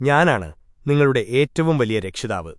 ഞാനാണ് നിങ്ങളുടെ ഏറ്റവും വലിയ രക്ഷിതാവ്